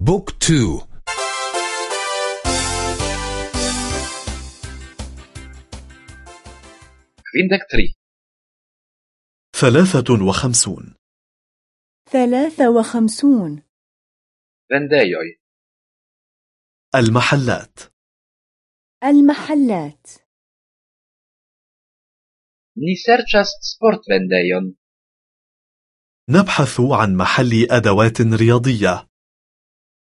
Book two. Kvindek tri ثلاثة وخمسون. ثلاثة وخمسون. Vendejoj المحلات. المحلات. Ni serĉas sportvendejon. نبحث عن محل أدوات رياضية.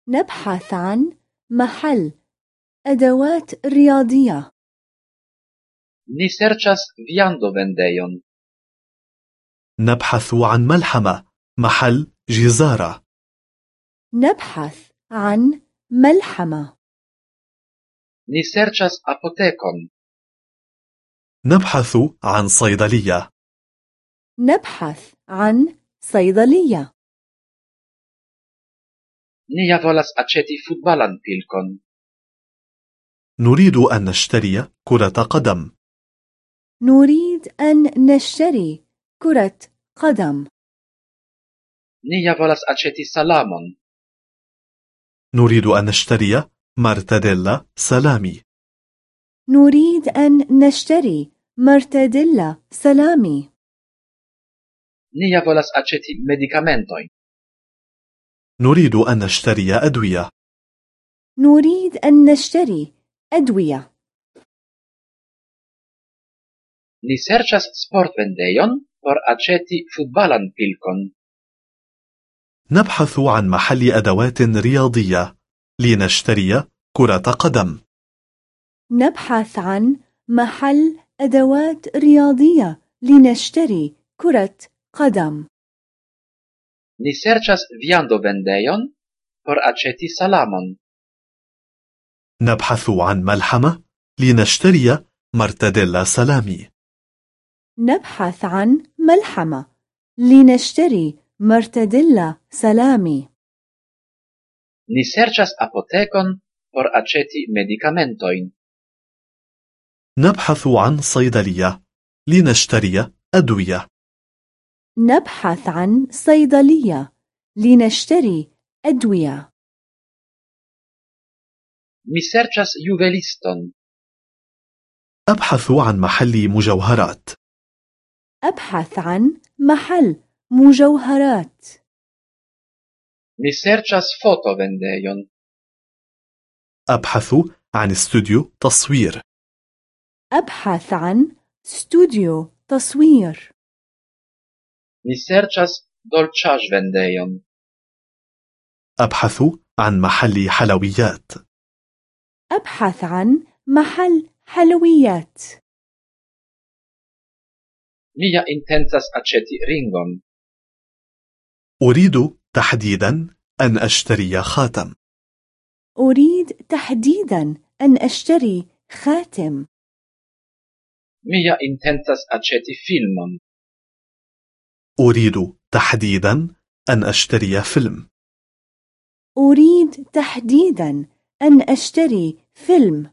نبحث عن محل أدوات رياضية. Ni serĉas viandovendejon. نبحث عن ملحمة محل جزارة. نبحث عن ملحمة. Ni serĉas apotekon. نبحث عن صيدلية. نبحث عن صيدلية. Ni ja volas aĉeti futbalan pilkon. نريد أن نشتري كرة قدم نريد أن نشتري كرة قدم Ni ja volas aĉeti salamon. نريد أن نشتري مرتديلا سلامي نريد أن نشتري مرتديلا سلامي ja volas aĉeti medikamentojn. نريد أن نشتري أدوية. نريد أن نشتري أدوية. Ni serĉas sportvendejon por aĉeti futbalan pilkon. نبحث عن محل أدوات رياضية. لنشتري كرة قدم. نبحث عن محل أدوات رياضية. لنشتري كرة قدم. Ni serĉas viandovendejon por aĉeti salamon. نبحث عن ملحمة لنشتري مرتديلا سلامي نبحث عن ملحمة لنشتري مرتديلا سلامي Ni serĉas apotekon por aĉeti medikamentojn. نبحث عن صيدلية لنشتري أدوية نبحث عن صيدلية لنشتري أدوية. Mi serĉas juveliston. أبحث عن محل مجوهرات. أبحث عن محل مجوهرات. Mi serĉas fotovendejon. أبحث عن استوديو تصوير. أبحث عن استوديو تصوير. Mi serĉas dolĉaĵvendejon. أبحث عن محل حلويات أبحث عن محل حلويات Mi ja intencas aĉeti ringon. أريد تحديدا أن أشتري خاتم أريد تحديدا أن أشتري خاتم Mi ja intencas aĉeti filmon. أريد تحديدا أن أشتري فيلم أريد تحديدا أن أشتري فيلم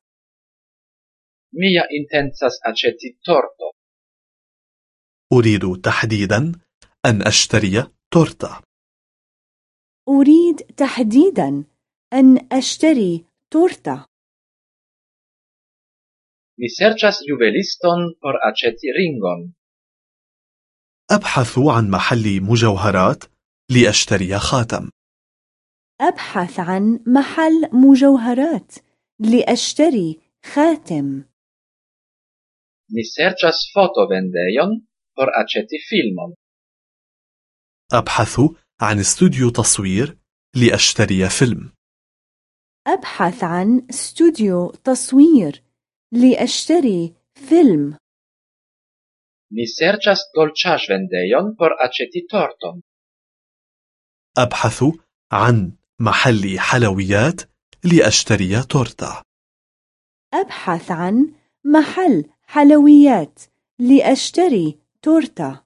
ja intencas aĉeti torto. أريد تحديدا أن أشتري تورتة أريد تحديدا أن أشتري تورتة Mi serĉas juveliston por aĉeti ringon. أبحث عن محل مجوهرات لأشتري خاتم. أبحث عن محل مجوهرات لأشتري خاتم. Mi serĉas fotovendejon por aĉeti filmon. أبحث عن استوديو تصوير لأشتري فيلم. أبحث عن استوديو تصوير لأشتري فيلم. Mi serĉas dolĉaĵvendejon por aĉeti torton. أبحث عن محل حلويات لأشتري تورتة أبحث عن محل حلويات لأشتري تورتة